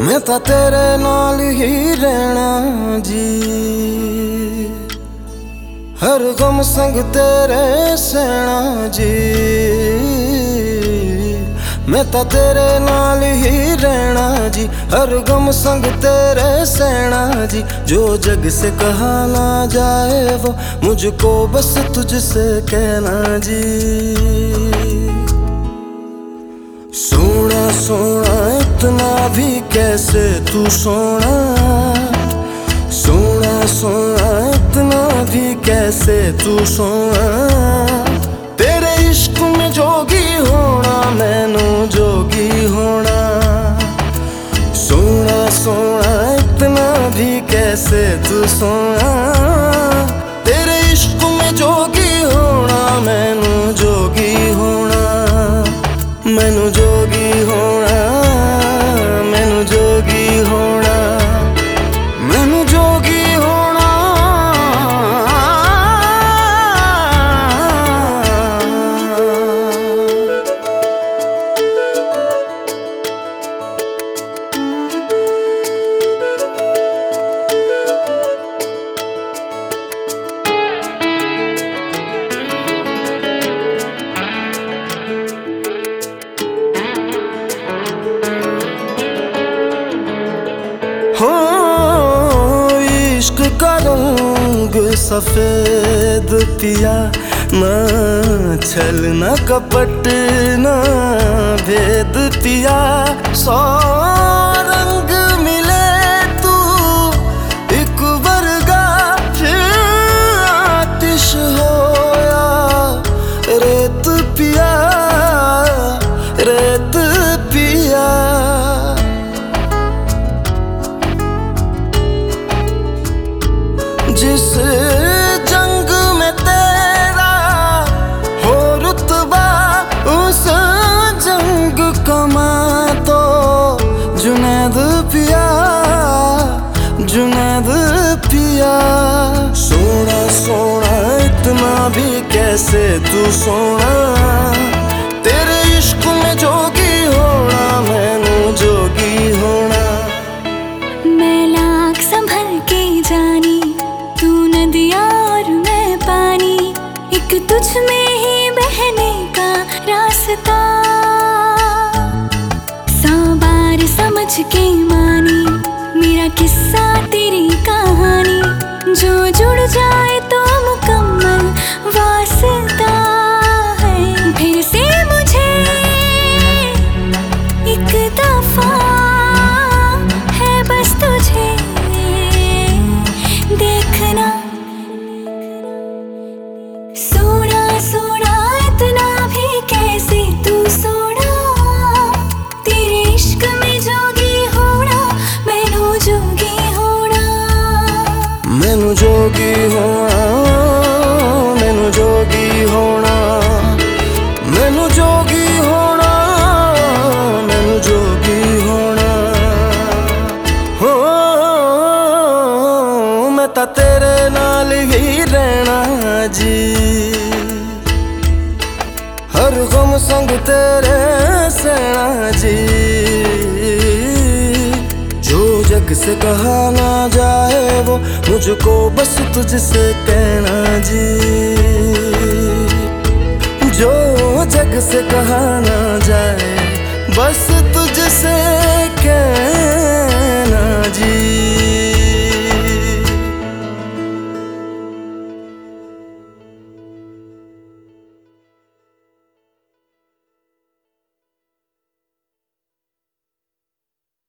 मैं ता तेरे नाल ही रहना जी। हर गम संग तेरे सेना जी। मैं तो तेरे नाल ही रहना जी। हर गम संग तेरे सेना जी। जो जग से कहा ना जाए वो मुझको बस तुझसे कहना जी। सोना सोना इतना भी कैसे तू सोना सोना सोना, इतना भी कैसे तू सोना। तेरे इश्क में जोगी होना, मैनू जोगी होना। सोना सोना, इतना भी कैसे तू सोना। तेरे इश्क में जोगी होना, मैनू जोगी होना, मैनू सफ़ेद पिया ना छल न कपट न पिया, जुनैद पिया। सोना सोना, इतना भी कैसे तू सोना? तेरे इश्क में जोगी होना, मैनू जोगी होना। मैं लाख संभल के जानी तू नदिया और मैं पानी। एक तुझ में ही बहने का रास्ता। बार मानी, मेरा किस्सा तेरी कहानी। जो जुड़ जाए तो मुकम्मल वास्ता है। फिर से मुझे एक दफ़ा है बस तुझे देखना। सोना सोना ਜੋਗੀ ਹੋਣਾ ਮੈਨੂੰ ਜੋਗੀ ਹੋਣਾ। ਮੈਨੂੰ ਜੋਗੀ ਹੋਣਾ, ਮੈਨੂੰ ਜੋਗੀ ਹੋਣਾ। ਹੋ, ਮੈਂ ਤਾਂ ਤੇਰੇ ਨਾਲ ਹੀ ਰਹਿਣਾ ਜੀ। ਹਰ ਗਮ ਸੰਗ ਤੇਰੇ से कहा ना जाए वो मुझको बस तुझसे कहना जी। जो जग से कहा ना जाए, बस तुझसे